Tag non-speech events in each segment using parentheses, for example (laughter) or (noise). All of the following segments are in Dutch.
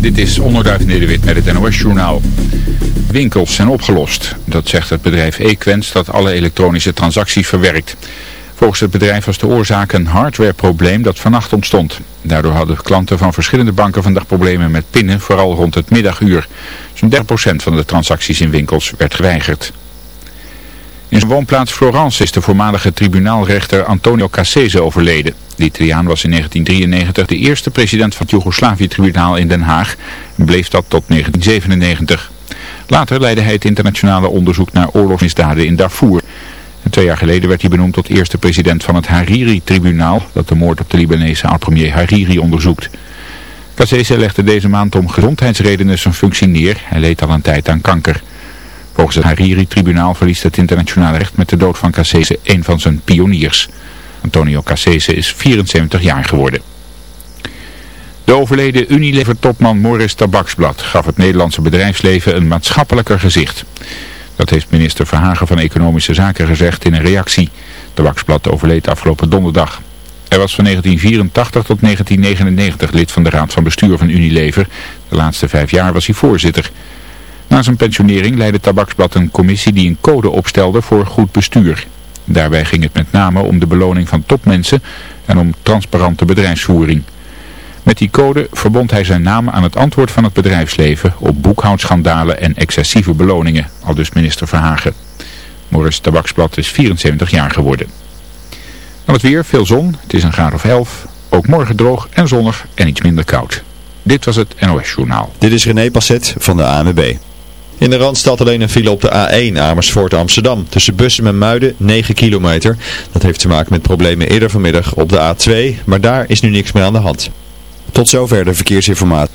Dit is Onderduif Nederwit met het NOS-journaal. Winkels zijn opgelost. Dat zegt het bedrijf Equens dat alle elektronische transacties verwerkt. Volgens het bedrijf was de oorzaak een hardwareprobleem dat vannacht ontstond. Daardoor hadden klanten van verschillende banken vandaag problemen met pinnen, vooral rond het middaguur. Zo'n 30% van de transacties in winkels werd geweigerd. In zijn woonplaats Florence is de voormalige tribunaalrechter Antonio Cassese overleden. De Italiaan was in 1993 de eerste president van het Joegoslavië-tribunaal in Den Haag en bleef dat tot 1997. Later leidde hij het internationale onderzoek naar oorlogsmisdaden in Darfur. En twee jaar geleden werd hij benoemd tot eerste president van het Hariri-tribunaal, dat de moord op de Libanese oud-premier Hariri onderzoekt. Cassese legde deze maand om gezondheidsredenen zijn functie neer. Hij leed al een tijd aan kanker. Volgens het Hariri-tribunaal verliest het internationale recht met de dood van Cassese een van zijn pioniers. Antonio Cassese is 74 jaar geworden. De overleden Unilever-topman Morris Tabaksblad gaf het Nederlandse bedrijfsleven een maatschappelijker gezicht. Dat heeft minister Verhagen van Economische Zaken gezegd in een reactie. Tabaksblad overleed afgelopen donderdag. Hij was van 1984 tot 1999 lid van de raad van bestuur van Unilever. De laatste vijf jaar was hij voorzitter. Na zijn pensionering leidde Tabaksblad een commissie die een code opstelde voor goed bestuur. Daarbij ging het met name om de beloning van topmensen en om transparante bedrijfsvoering. Met die code verbond hij zijn naam aan het antwoord van het bedrijfsleven op boekhoudschandalen en excessieve beloningen, al dus minister Verhagen. Morris Tabaksblad is 74 jaar geworden. Dan het weer, veel zon, het is een graad of 11, ook morgen droog en zonnig en iets minder koud. Dit was het NOS Journaal. Dit is René Passet van de ANWB. In de Randstad alleen een file op de A1 Amersfoort Amsterdam. Tussen Bussen en Muiden 9 kilometer. Dat heeft te maken met problemen eerder vanmiddag op de A2. Maar daar is nu niks meer aan de hand. Tot zover de verkeersinformatie.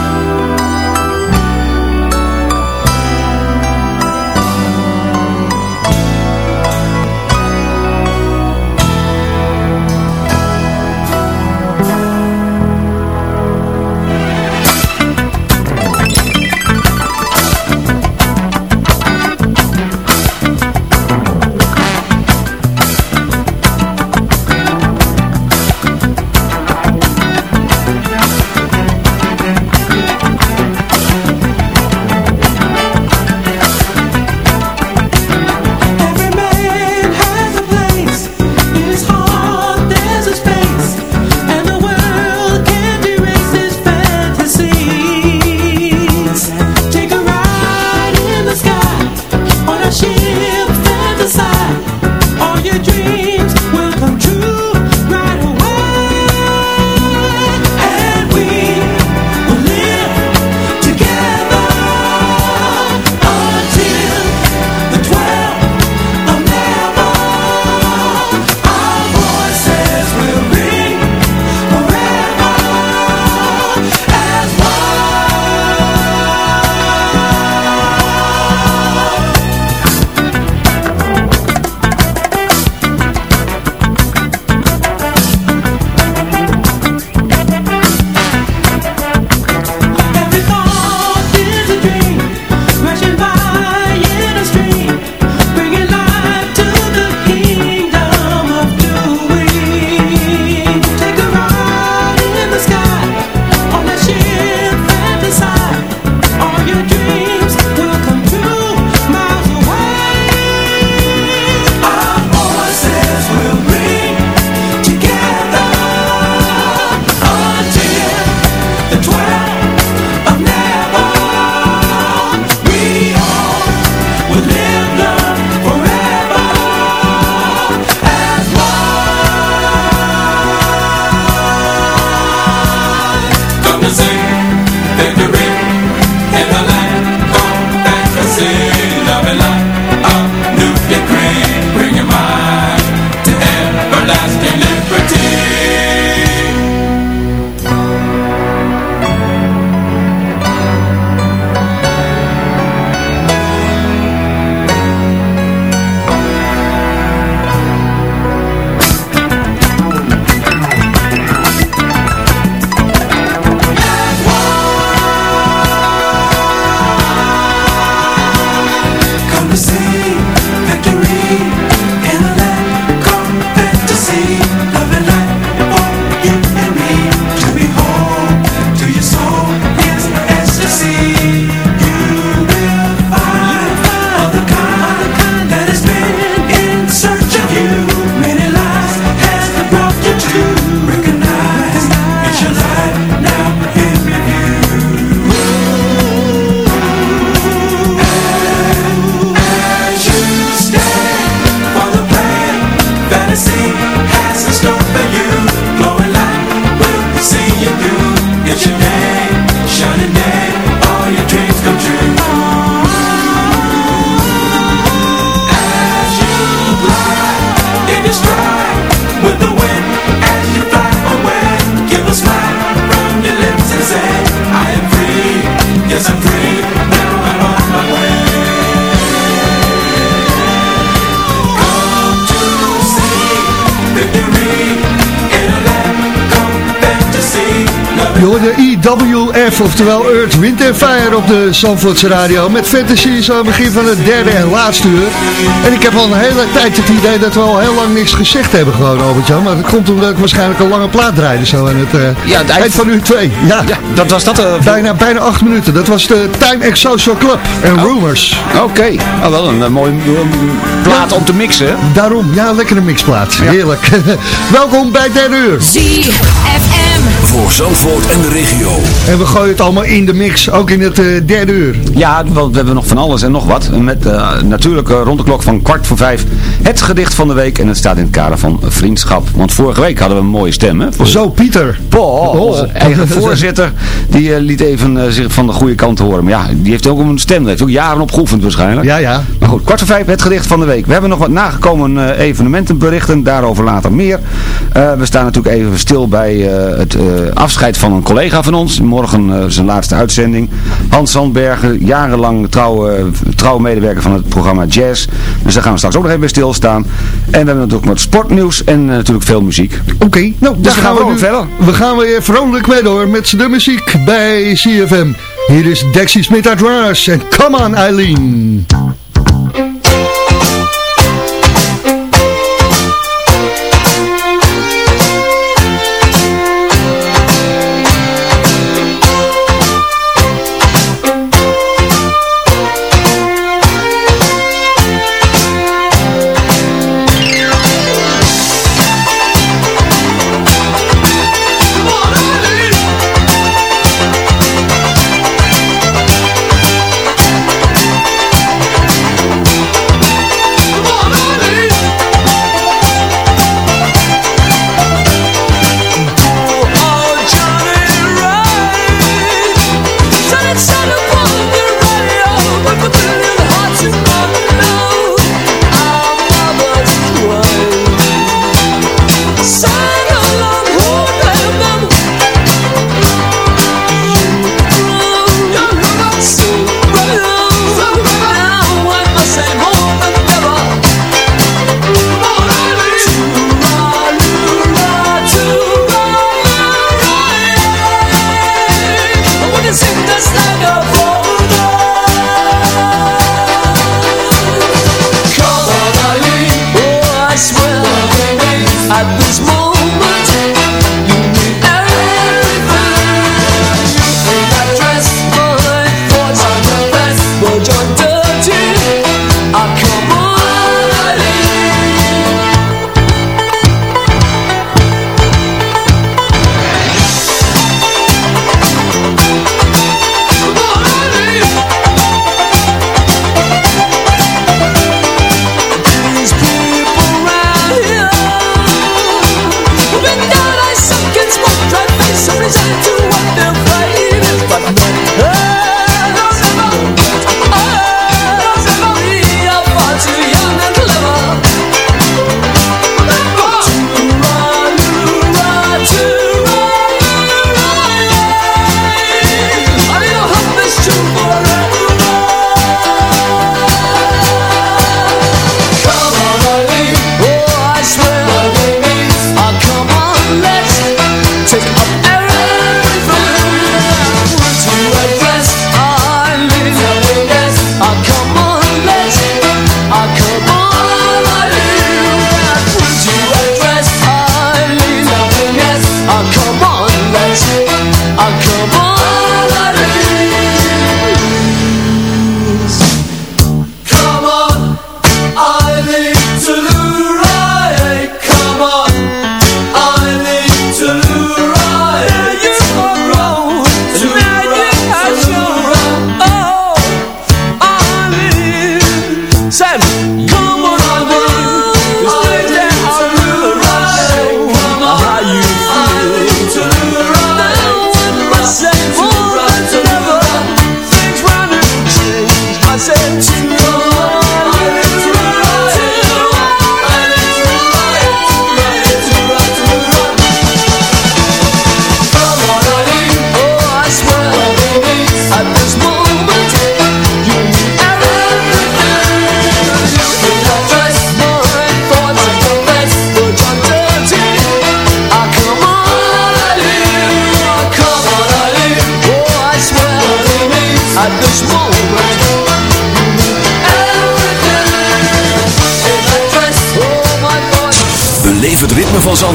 the 20 IWF, oftewel Earth, Wind Fire op de Zandvoortse radio. Met Fantasy zo begin van het derde en laatste uur. En ik heb al een hele tijd het idee dat we al heel lang niks gezegd hebben gewoon, Albert-Jan. Maar dat komt omdat ik waarschijnlijk een lange plaat draaide zo aan het, uh, ja, het eind van uur 2. Ja. ja, dat was dat. Uh, bijna, bijna acht minuten. Dat was de Time X Social Club en oh. Rumors. Oké, okay. oh, wel een, een mooie plaat om te mixen. Daarom, ja, lekkere mixplaat. Heerlijk. (laughs) Welkom bij derde uur. ZFM. Voor Zandvoort en de regio. En we gooien het allemaal in de mix, ook in het uh, derde uur. Ja, want we hebben nog van alles en nog wat. Met uh, natuurlijk uh, rond de klok van kwart voor vijf het gedicht van de week. En het staat in het kader van vriendschap. Want vorige week hadden we een mooie stem, hè? Voor... Zo, Pieter. Paul, onze eigen (laughs) voorzitter, die liet even zich van de goede kant horen. Maar ja, die heeft ook een stem. Die heeft ook jaren opgeoefend waarschijnlijk. Ja, ja. Maar goed, kwart voor vijf het gedicht van de week. We hebben nog wat nagekomen evenementenberichten. Daarover later meer. we staan natuurlijk even stil bij het afscheid van een collega van ons. Morgen zijn laatste uitzending. Hans Zandbergen, jarenlang trouwe, trouwe medewerker van het programma Jazz. Dus daar gaan we straks ook nog even bij stilstaan. En we hebben natuurlijk wat sportnieuws en natuurlijk veel muziek. Oké, nou dus daar gaan we, we verder. We gaan weer vrolijk mee door met de muziek bij CFM. Hier is Dexy Smith uit Rush en Come On Eileen.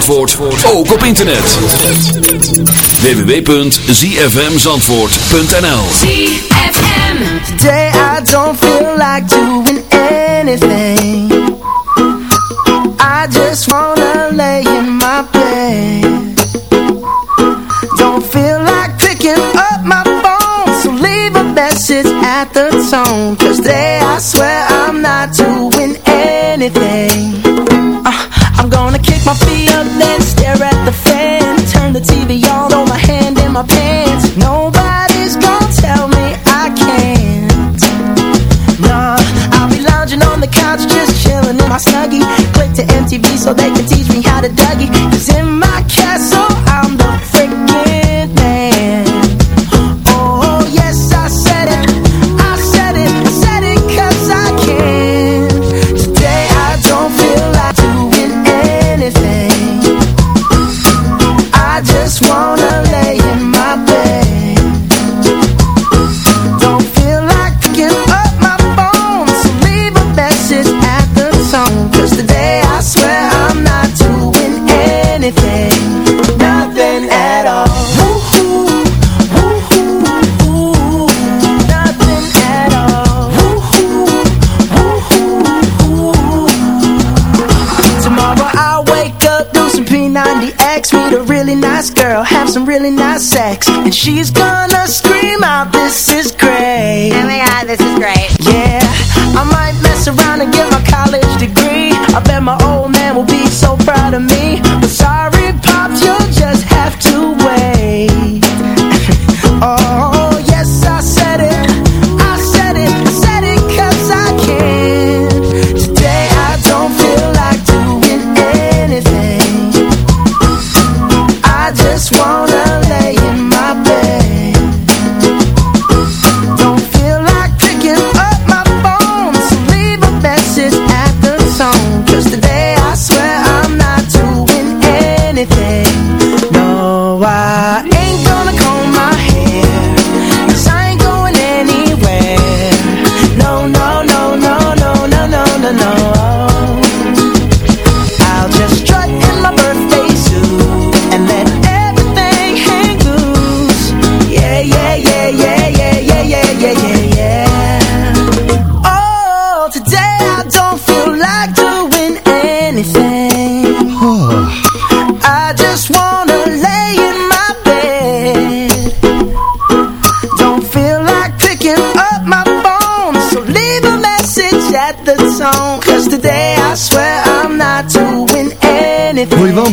Zandvoort, ook op internet. www.zfmzandvoort.nl ZFM. Today I don't feel like doing anything I just wanna lay in my bed Don't feel like picking up my phone So leave a message at the tone so She's gone.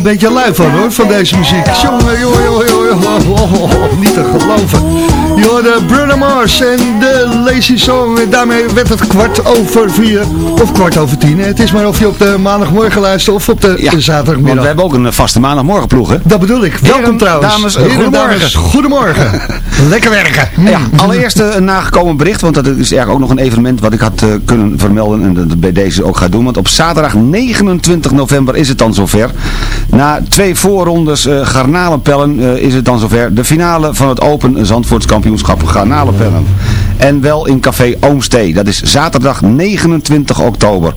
Beetje lui van hoor, van deze muziek. Jongen, jongen, jongen, jongen, jongen, niet te geloven. Je hoorde Bruno Mars en de Lazy Song. En daarmee werd het kwart over vier of kwart over tien. Het is maar of je op de maandagmorgen luistert of op de zaterdagmiddag. Want we hebben ook een vaste maandagmorgenploeg, hè? Dat bedoel ik. Welkom Heren, trouwens. dames, Heren, goedemorgen. dames, goedemorgen. Lekker werken. Ja, allereerst eh, een nagekomen bericht, want dat is eigenlijk ook nog een evenement wat ik had eh, kunnen vermelden en dat bij deze ook ga doen. Want op zaterdag 29 november is het dan zover. Na twee voorrondes eh, garnalenpellen is het dan zover. De finale van het Open Zandvoorts kampioenschap garnalenpellen. En wel in Café Oomstee. Dat is zaterdag 29 oktober.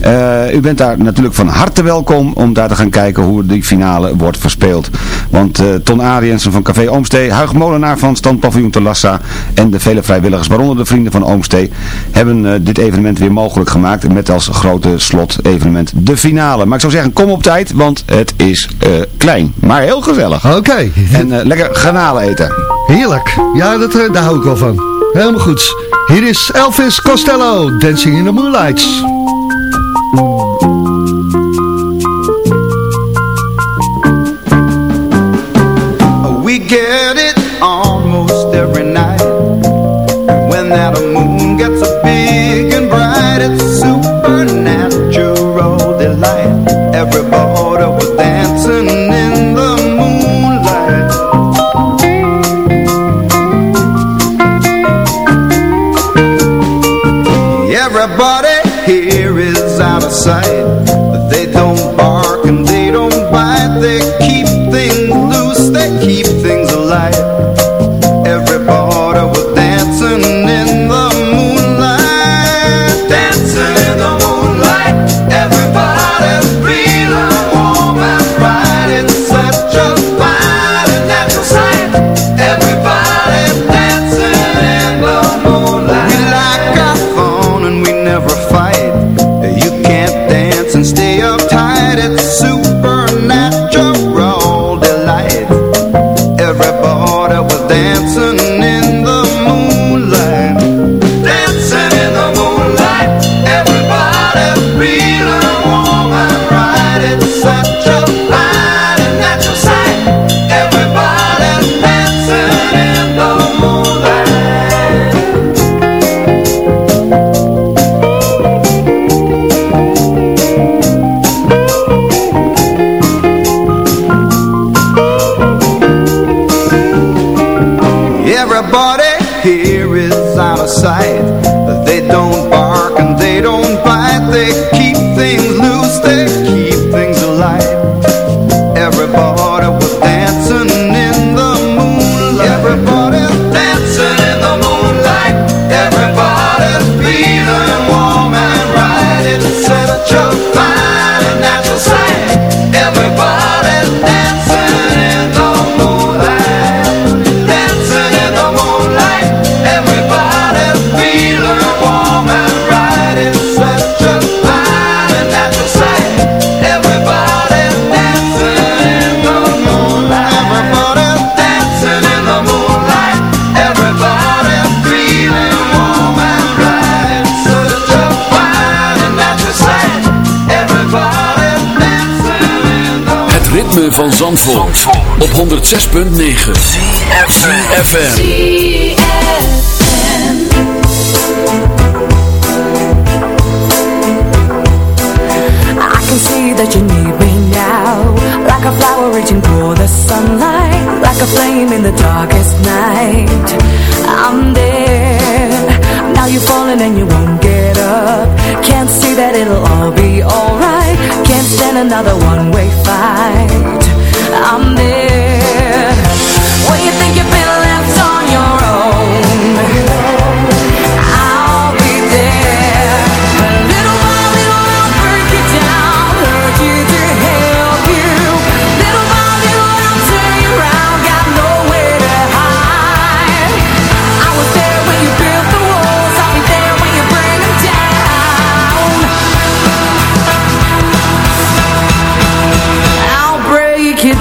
Eh, u bent daar natuurlijk van harte welkom om daar te gaan kijken hoe die finale wordt verspeeld. Want eh, Ton Ariensen van Café Oomstee, Huig Molenaar van Standpaviljoen te Lassa en de vele vrijwilligers, waaronder de vrienden van Oomstee, hebben eh, dit evenement weer mogelijk gemaakt met als grote slot evenement de finale. Maar ik zou zeggen, kom op tijd, want het is klein, maar heel gezellig. Oké. En lekker garnalen eten. Heerlijk. Ja, dat, daar hou ik wel van. Helemaal goed. Hier is Elvis Costello, Dancing in the Moonlights. outside. van Zandvoort, op 106.9 CFFM I can see that you need me now. Like a flower reaching for the sunlight. Like a flame in the darkest night. I'm there. Now you're falling and you won't get up. Can't see that it'll all be alright. Can't stand another one-way fight. I'm there. When you think you've been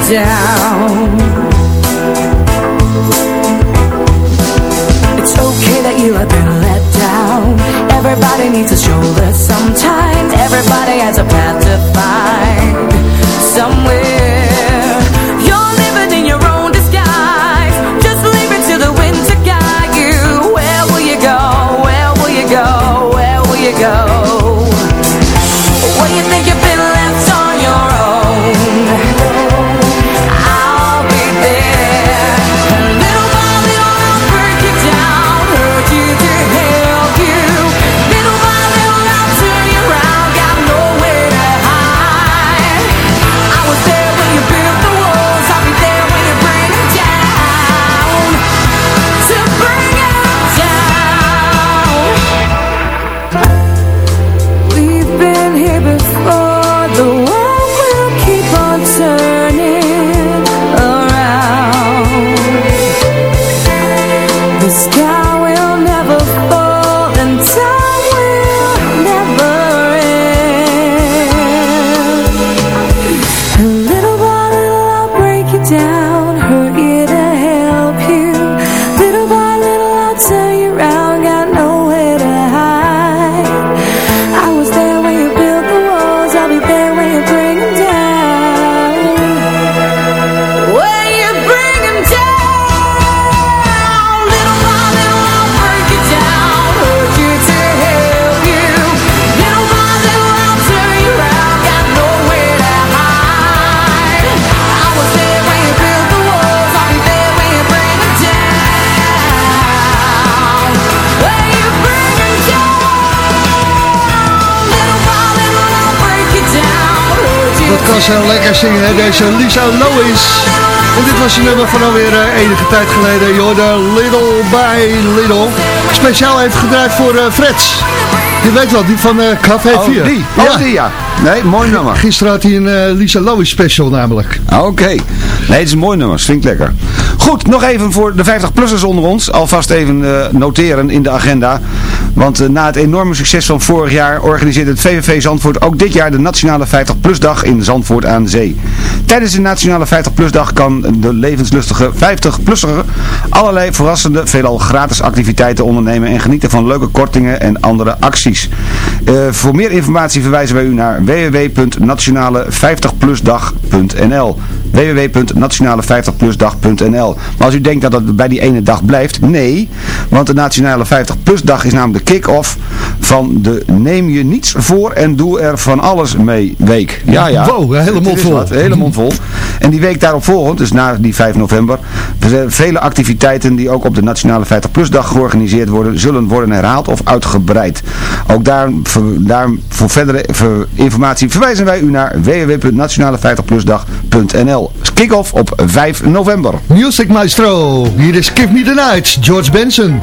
down. was heel lekker zingen, deze Lisa Lois. En dit was een nummer van alweer eh, enige tijd geleden. Jorde Little by Little. Speciaal even gedraaid voor eh, Freds. Je weet wel, die van Café 4. Die, ja. Nee, mooi nummer. Gisteren had hij een uh, Lisa Lois special namelijk. Oké. Nee, het is een mooi nummer. Klinkt lekker. Goed, nog even voor de 50-plussers onder ons. Alvast even uh, noteren in de agenda. Want uh, na het enorme succes van vorig jaar organiseert het VVV Zandvoort ook dit jaar de Nationale 50-plus dag in Zandvoort aan Zee. Tijdens de Nationale 50-plus dag kan de levenslustige 50-plusser allerlei verrassende, veelal gratis activiteiten ondernemen en genieten van leuke kortingen en andere acties. Uh, voor meer informatie verwijzen wij u naar www.nationale50plusdag.nl www.nationale50plusdag.nl Maar als u denkt dat het bij die ene dag blijft, nee. Want de Nationale 50plusdag is namelijk de kick-off van de Neem je niets voor en doe er van alles mee week. Ja, ja. Wow, een hele mond vol. Hele mond vol. En die week daarop volgend, dus na die 5 november, vele activiteiten die ook op de Nationale 50plusdag georganiseerd worden, zullen worden herhaald of uitgebreid. Ook daar, daar voor verdere informatie verwijzen wij u naar www.nationale50plusdag.nl Kick-off op 5 november. Music Maestro, hier is Give Me The Night, George Benson.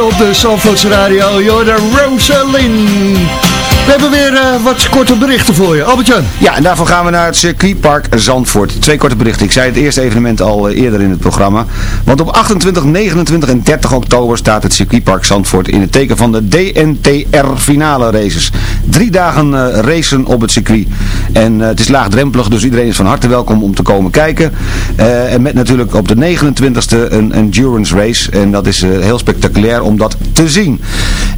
Op de Zandvoorts Radio. Jorda Rosalind. We hebben weer uh, wat korte berichten voor je. Albert-Jan. Ja, en daarvoor gaan we naar het circuitpark Zandvoort. Twee korte berichten. Ik zei het eerste evenement al uh, eerder in het programma. Want op 28, 29 en 30 oktober staat het circuitpark Zandvoort in het teken van de DNTR finale races. Drie dagen uh, racen op het circuit. En het is laagdrempelig, dus iedereen is van harte welkom om te komen kijken. en met natuurlijk op de 29e een endurance race. En dat is heel spectaculair om dat te zien.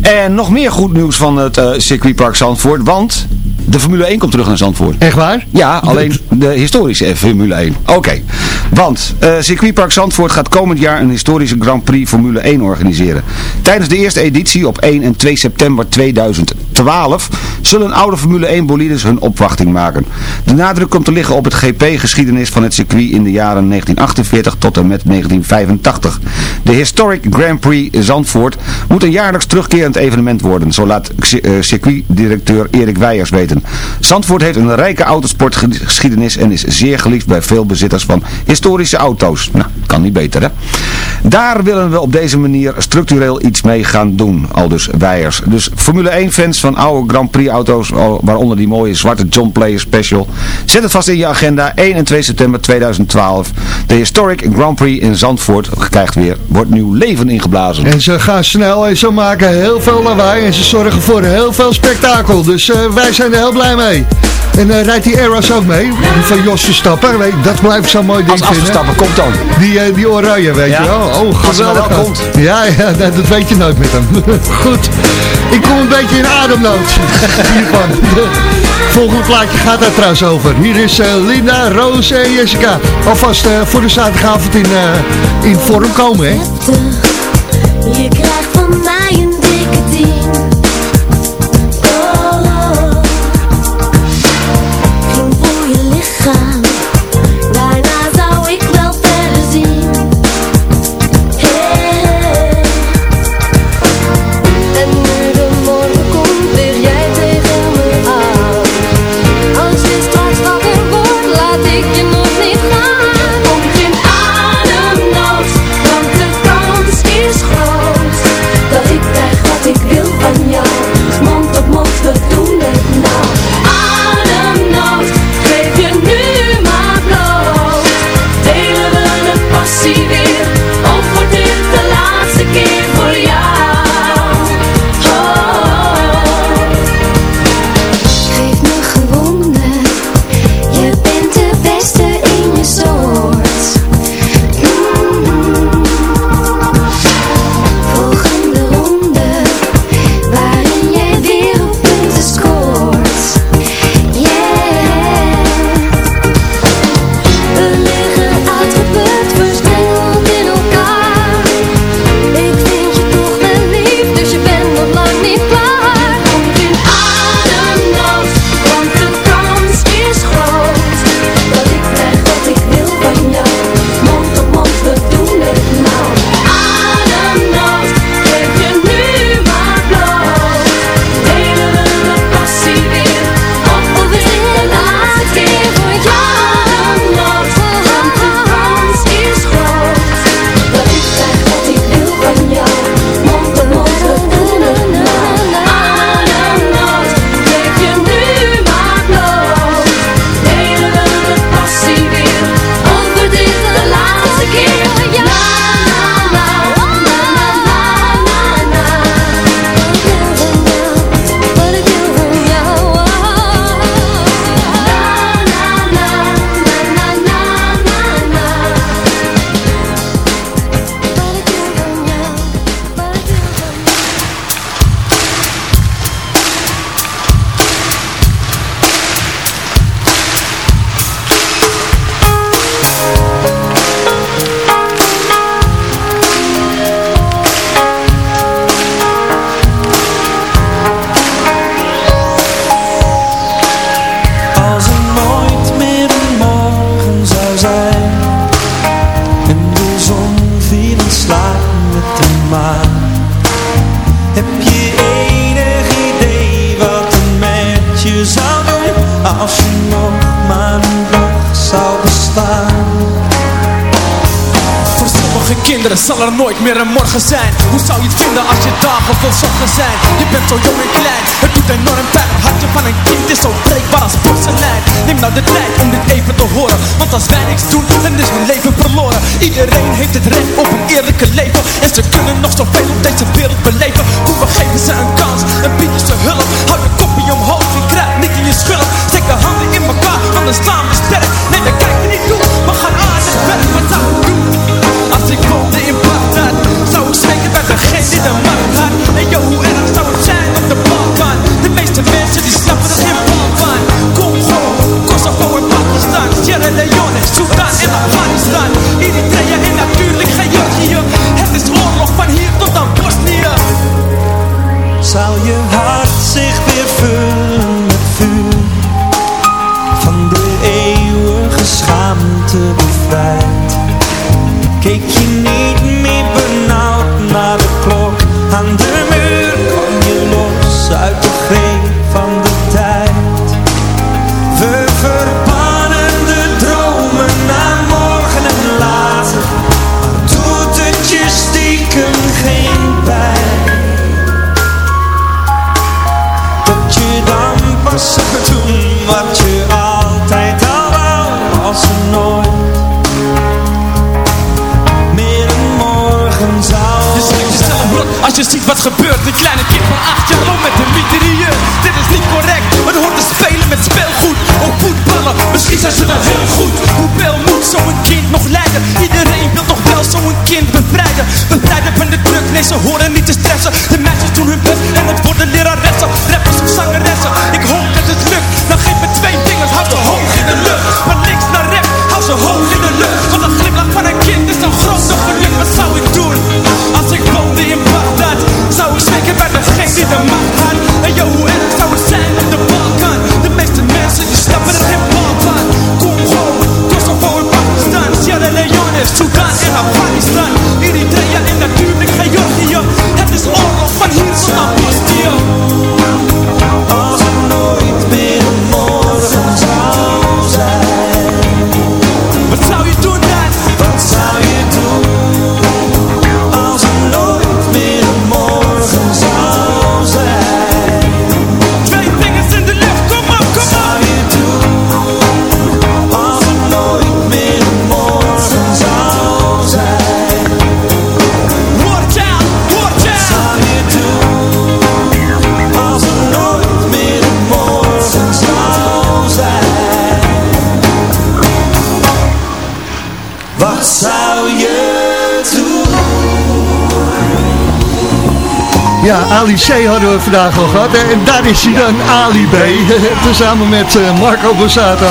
En nog meer goed nieuws van het circuitpark Zandvoort, want de Formule 1 komt terug naar Zandvoort. Echt waar? Ja, alleen de historische Formule 1. Oké, okay. want uh, Circuitpark Zandvoort gaat komend jaar een historische Grand Prix Formule 1 organiseren. Tijdens de eerste editie op 1 en 2 september 2012 zullen oude Formule 1 bolides hun opwachting maken. De nadruk komt te liggen op het GP-geschiedenis van het circuit in de jaren 1948 tot en met 1985. De Historic Grand Prix Zandvoort moet een jaarlijks terugkerend evenement worden, zo laat uh, circuitdirecteur Erik Weijers weten. Zandvoort heeft een rijke autosportgeschiedenis en is zeer geliefd bij veel bezitters van historische auto's. Nou, kan niet beter hè. Daar willen we op deze manier structureel iets mee gaan doen, aldus Weijers. Dus Formule 1 fans van oude Grand Prix auto's, waaronder die mooie zwarte John Player Special. Zet het vast in je agenda, 1 en 2 september 2012. De Historic Grand Prix in Zandvoort krijgt weer, wordt nieuw leven ingeblazen. En ze gaan snel en ze maken heel veel lawaai en ze zorgen voor heel veel spektakel. Dus uh, wij zijn er heel blij mee. En uh, rijdt die Eras ook mee? Van Jos Verstappen. Dat blijft zo'n mooi ding Als Verstappen komt dan. Die, uh, die oranje, weet ja. je wel. Oh, geweldig. Als komt. Ja, ja dat, weet je nooit met hem. (laughs) Goed. Ik kom een beetje in Hiervan. Volgende plaatje gaat daar trouwens over. Hier is uh, Linda, Roos en Jessica. Alvast voor de zaterdagavond in, in vorm komen, hè? Je bent zo jong en klein. Het doet enorm pijn. Het hartje van een kind is zo breekbaar als porselein. Neem nou de tijd om dit even te horen. Want als wij niks doen dan is hun leven verloren. Iedereen heeft het recht op een eerlijke leven. En ze kunnen nog zoveel op deze wereld beleven. Hoe we geven ze een kans? En bieden ze hulp. Hou je kopje omhoog en krijg niet in je schulp Steek de handen in elkaar, anders staan we sterk. Nee, we kijken niet toe, we gaan aan het werk Wat zou ik doen? Als ik woonde in Bagdad Zeker bij degene die de had En yo, hoe erg zou het zijn op de Balkan? De meeste mensen die snappen er geen bal van Congo, Kosovo en Pakistan Sierra Leone, Sudan Ja, Ali C hadden we vandaag al gehad. hè. En daar is hij dan, Ali B. (laughs) Tezamen met eh, Marco Borsato.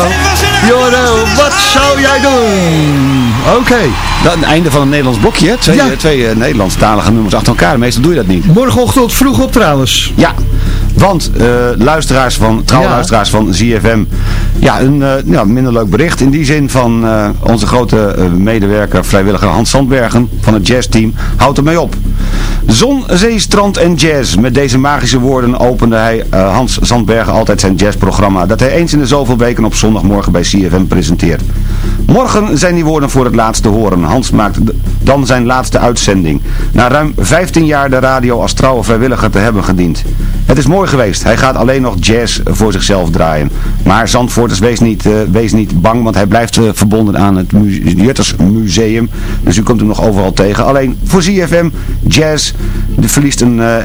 Joro, wat zou jij doen? Oké. Dan het einde van een Nederlands blokje? Twee, Ja. eh, twee eh, Nederlandstalige nummers achter elkaar. Meestal doe je dat niet. Morgenochtend vroeg op trouwens. Ja, want luisteraars van, Ja. luisteraars van ZFM, ja, een ja, minder leuk bericht. In die zin van onze grote medewerker, vrijwilliger Hans Sandbergen van het jazzteam, houdt ermee op. Zon, zee, strand en jazz. Met deze magische woorden opende hij eh, Hans Sandbergen altijd zijn jazzprogramma, dat hij eens in de zoveel weken op zondagmorgen bij CFM presenteert. Morgen zijn die woorden voor het laatst te horen. Hans maakt dan zijn laatste uitzending. Na ruim 15 jaar de radio als trouwe vrijwilliger te hebben gediend. Het is mooi geweest. Hij gaat alleen nog jazz voor zichzelf draaien. Maar Zandvoorters, wees niet, eh, wees niet bang, want hij blijft eh, verbonden aan het mu Jutters Museum. Dus u komt hem nog overal tegen. Alleen voor ZFM, jazz, de verliest een eh,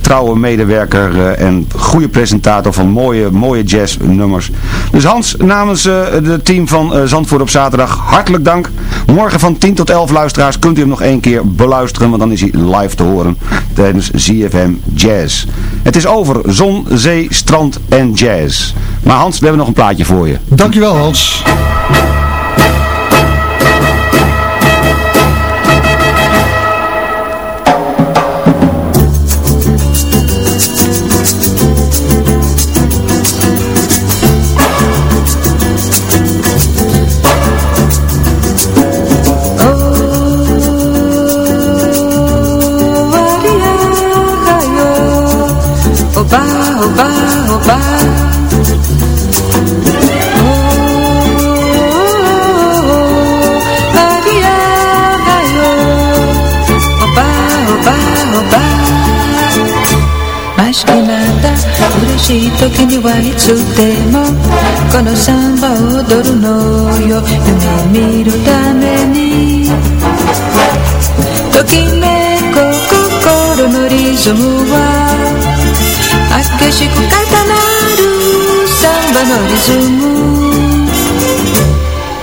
trouwe medewerker en goede presentator van mooie, mooie jazznummers. Dus Hans, namens het team van Zandvoort op zaterdag, hartelijk dank. Morgen van 10 tot 11 luisteraars kunt u hem nog één keer beluisteren, want dan is hij live te horen tijdens ZFM Jazz. Het is over zon, zee, strand en jazz. Maar Hans, we hebben nog een plaatje voor je. Dankjewel Hans. いつでもこのサンバを踊るのよ夢見るためにときめく心のリズムは激しく重なるサンバのリズム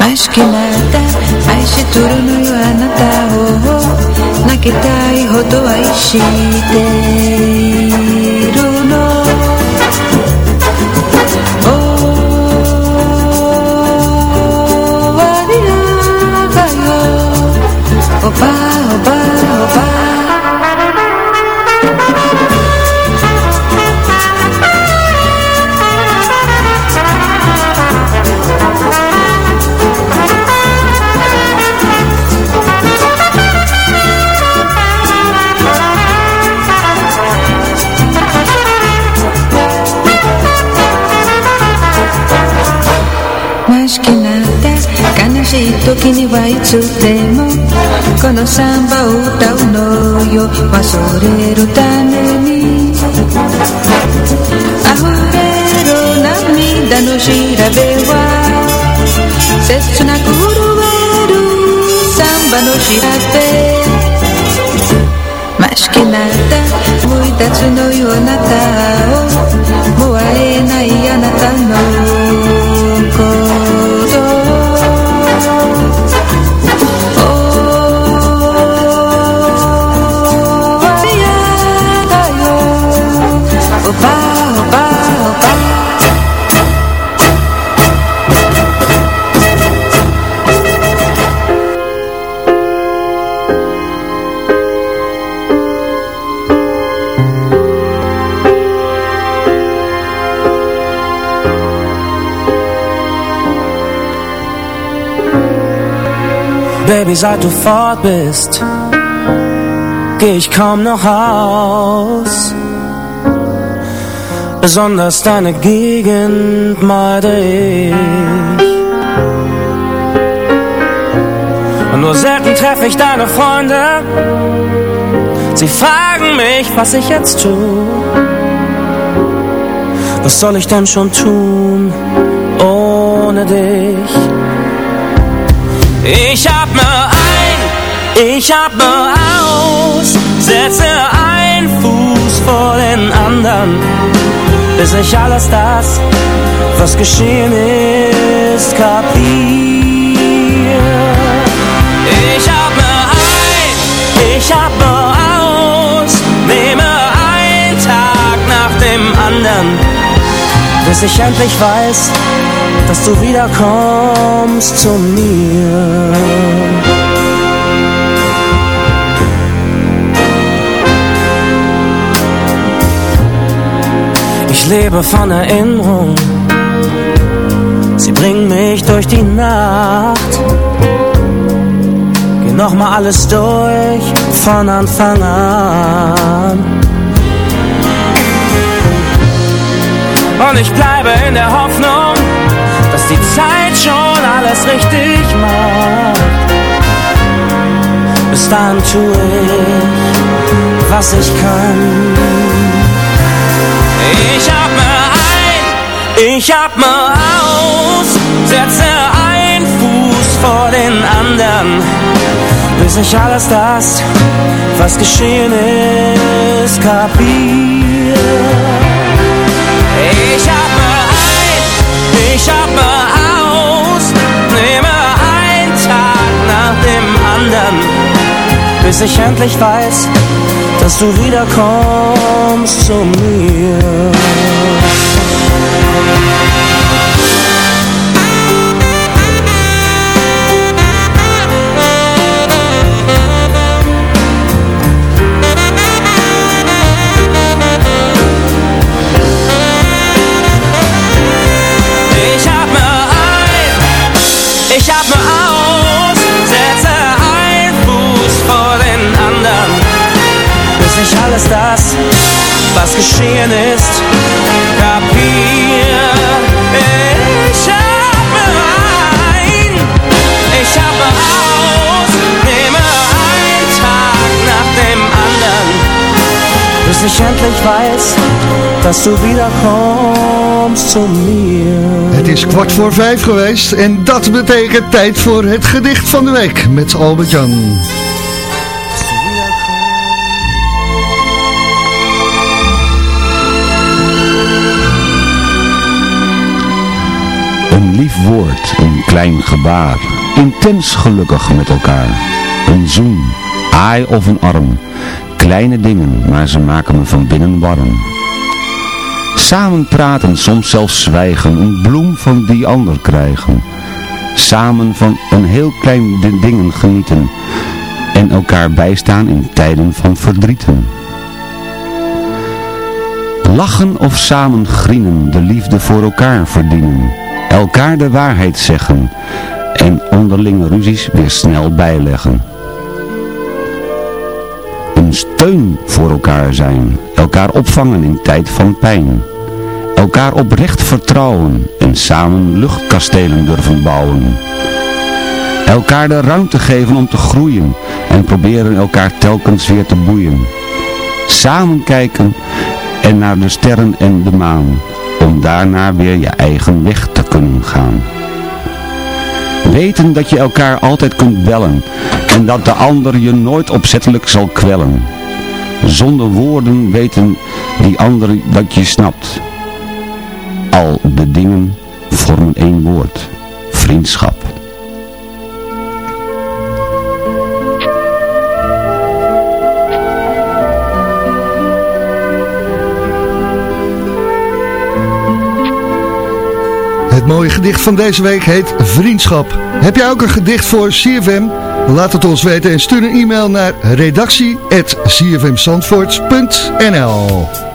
愛しきなた愛しとるのよあなたを泣きたいほど愛して shito kini wa itsutemo Kono samba uta unoyo de tanemi Ahorero namida no shirabewa. Setsu na kuruweru Samba no shirate Mas que nada, muitatsu no yonata Baby, seit du fort bist, geh ich kaum noch aus. Besonders deine Gegend meide ich. Und nur selten treffe ich deine Freunde. Sie fragen mich, was ich jetzt tue. Was soll ich denn schon tun ohne dich? Ich atme ein, ich atme aus, setze ein Fuß vor den anderen, bis ich alles das, was geschehen ist, kapier. Ich atme ein, ich atme aus, nehme einen Tag nach dem anderen, bis ich endlich weiß, dass du wiederkommst zu mir. Ich lebe von Erinnerung, sie bringen mich durch die Nacht. Geh nochmal alles durch von Anfang an. Und ich bleibe in der Hoffnung, dass die Zeit schon alles richtig macht. Bis dann tue ich, was ich kann. Ich atme ein, ich atme aus, setze ein Fuß vor den anderen, bis ich alles das, was geschehen ist, kapier. Ich atme ein, ich atme aus, nehme einen Tag nach dem anderen, bis ich endlich weiß, dass du wiederkommst zu mir. Alles das, was geschehen ist, kapier. Ich atme ein, ich atme aus, nehme einen Tag nach dem anderen, bis ich endlich weiß, dass du wiederkommst. Het is kwart voor vijf geweest en dat betekent tijd voor het gedicht van de week met Albert Jan. Lief woord, een klein gebaar, intens gelukkig met elkaar. Een zoen, aai of een arm, kleine dingen, maar ze maken me van binnen warm. Samen praten, soms zelfs zwijgen, een bloem van die ander krijgen. Samen van een heel klein di- dingen genieten en elkaar bijstaan in tijden van verdrieten. Lachen of samen grienen, de liefde voor elkaar verdienen. Elkaar de waarheid zeggen en onderlinge ruzies weer snel bijleggen. Een steun voor elkaar zijn, elkaar opvangen in tijd van pijn. Elkaar oprecht vertrouwen en samen luchtkastelen durven bouwen. Elkaar de ruimte geven om te groeien en proberen elkaar telkens weer te boeien. Samen kijken en naar de sterren en de maan, om daarna weer je eigen weg te kunnen gaan. Weten dat je elkaar altijd kunt bellen en dat de ander je nooit opzettelijk zal kwellen. Zonder woorden weten die ander dat je snapt. Al de dingen vormen één woord, vriendschap. Het mooie gedicht van deze week heet Vriendschap. Heb jij ook een gedicht voor CFM? Laat het ons weten en stuur een e-mail naar redactie.cfmzandvoort.nl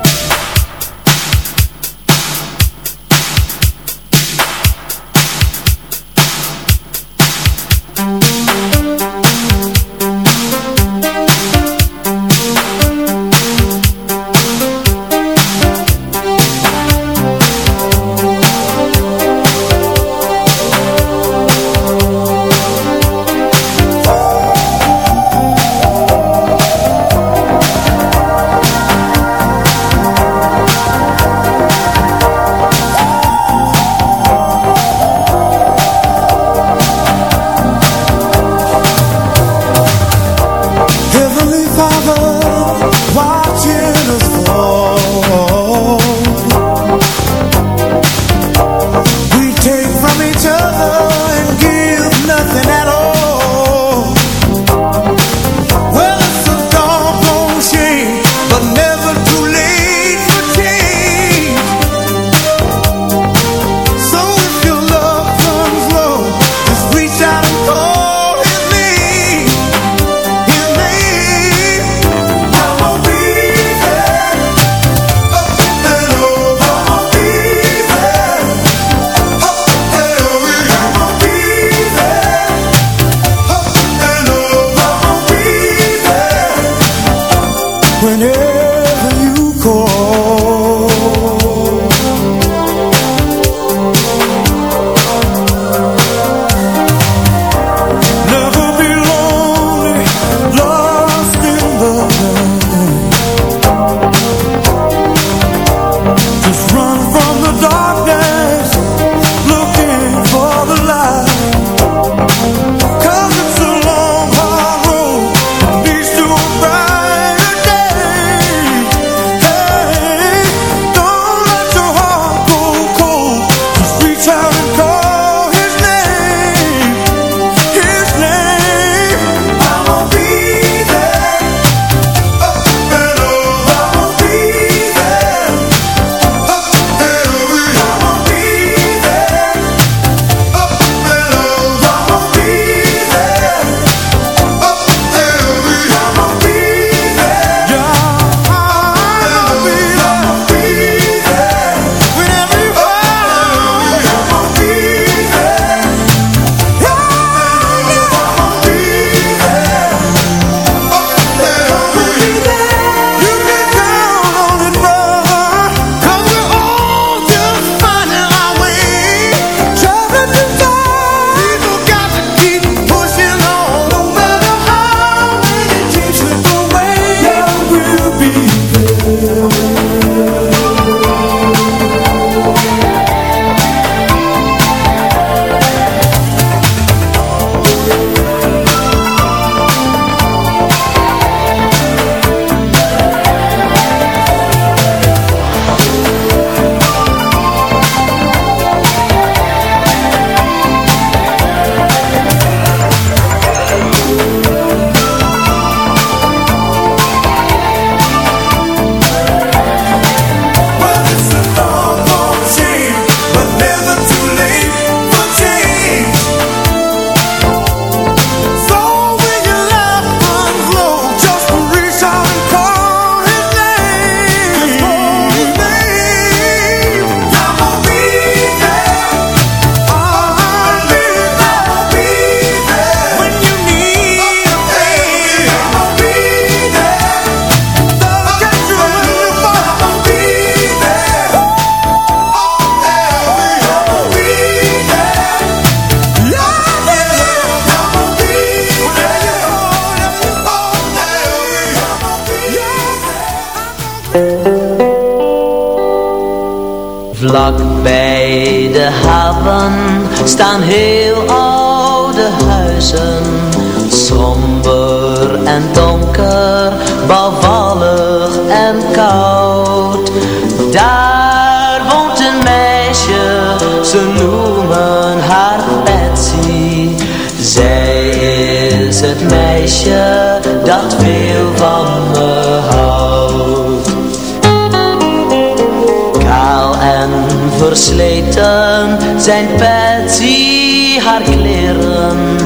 zijn Patsy haar kleren.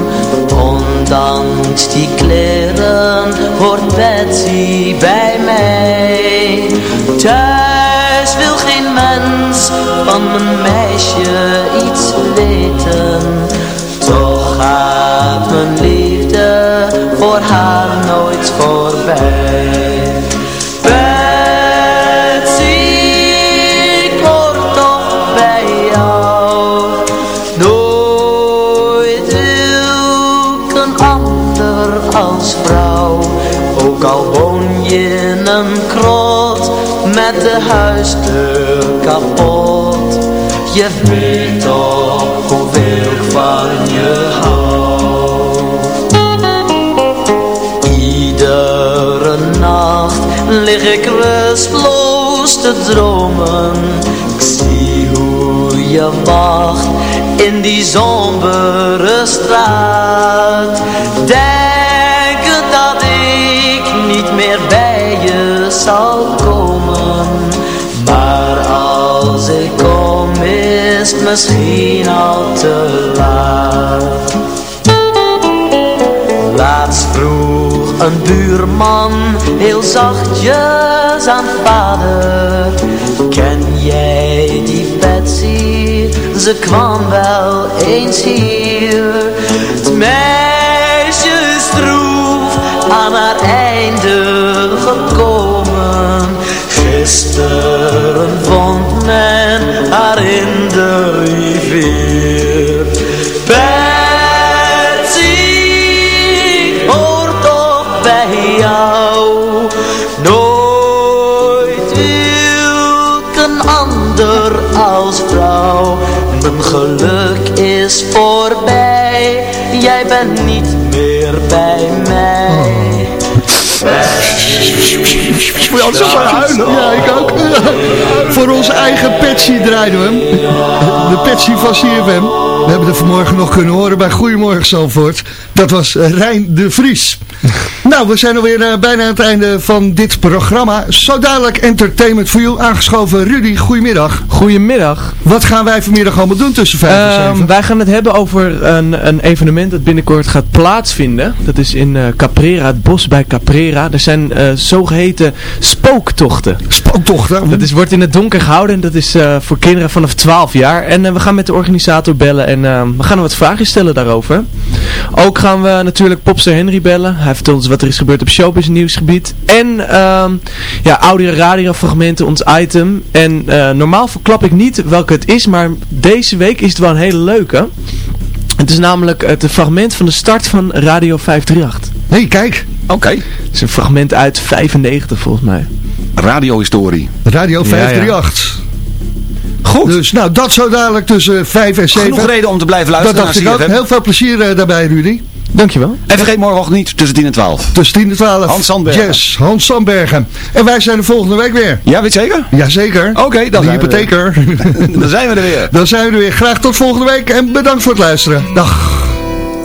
Ondanks die kleren hoort Patsy bij mij. Thuis wil geen mens van mijn meisje iets weten. Toch gaat mijn liefde voor haar nooit voorbij. In een krot met de huisdeur kapot. Je weet toch hoeveel ik van je hou. Iedere nacht lig ik rustloos te dromen. Ik zie hoe je wacht in die sombere straat. Denken dat ik niet meer bij je zal komen. Maar als ik kom is het misschien al te laat. Laatst vroeg een buurman heel zachtjes aan vader Ken jij die Betsy? Ze kwam wel eens hier Het meisje is aan haar einde gekomen. Gisteren vond men haar in de rivier. Betsy, ik hoor toch bij jou. Nooit wil een ander als vrouw. Mijn geluk is voorbij Jij bent niet Moet je altijd zo maar huilen? Ja, ik ook. (laughs) Voor onze eigen Petsy draaiden we hem. De Petsy van CFM. We hebben er vanmorgen nog kunnen horen bij Goedemorgen Zalvoort. Dat was eh, Rijn de Vries. (laughs) Nou, we zijn alweer uh, bijna aan het einde van dit programma. Zo dadelijk Entertainment voor jou. Aangeschoven Rudy, goedemiddag. Goedemiddag. Wat gaan wij vanmiddag allemaal doen tussen 5 en 7? Ehm, wij gaan het hebben over een, een evenement dat binnenkort gaat plaatsvinden. Dat is in uh, Caprera, het bos bij Caprera. Er zijn uh, zogeheten spooktochten. Spooktochten? Dat is, wordt in het donker gehouden en dat is uh, voor kinderen vanaf 12 jaar. En we gaan met de organisator bellen en we gaan hem wat vragen stellen daarover. Ook gaan we natuurlijk Popster Henry bellen. Hij vertelt ons wat er is gebeurd op showbiz nieuwsgebied. En um, ja, audio radio fragmenten, ons item. En normaal verklap ik niet welke het is, maar deze week is het wel een hele leuke. Het is namelijk het fragment van de start van Radio 538. Nee, kijk. Oké. Okay. Het is een fragment uit 95 volgens mij. Radiohistorie. Radio 538. Ja, ja. Goed. Dus nou, dat zo dadelijk tussen 5 en 7. Genoeg reden om te blijven luisteren dat dacht ik ook. Heel veel plezier uh, daarbij, Rudy. Dankjewel. En vergeet morgenochtend niet tussen 10 en 12. Tussen 10 en 12. Hans Sandbergen. Yes, Hans Sandbergen. En wij zijn er volgende week weer. Ja, weet je zeker? Jazeker. Oké, okay, dan De hypotheker. (laughs) dan zijn we er weer. Dan zijn we er weer. Graag tot volgende week en bedankt voor het luisteren. Dag.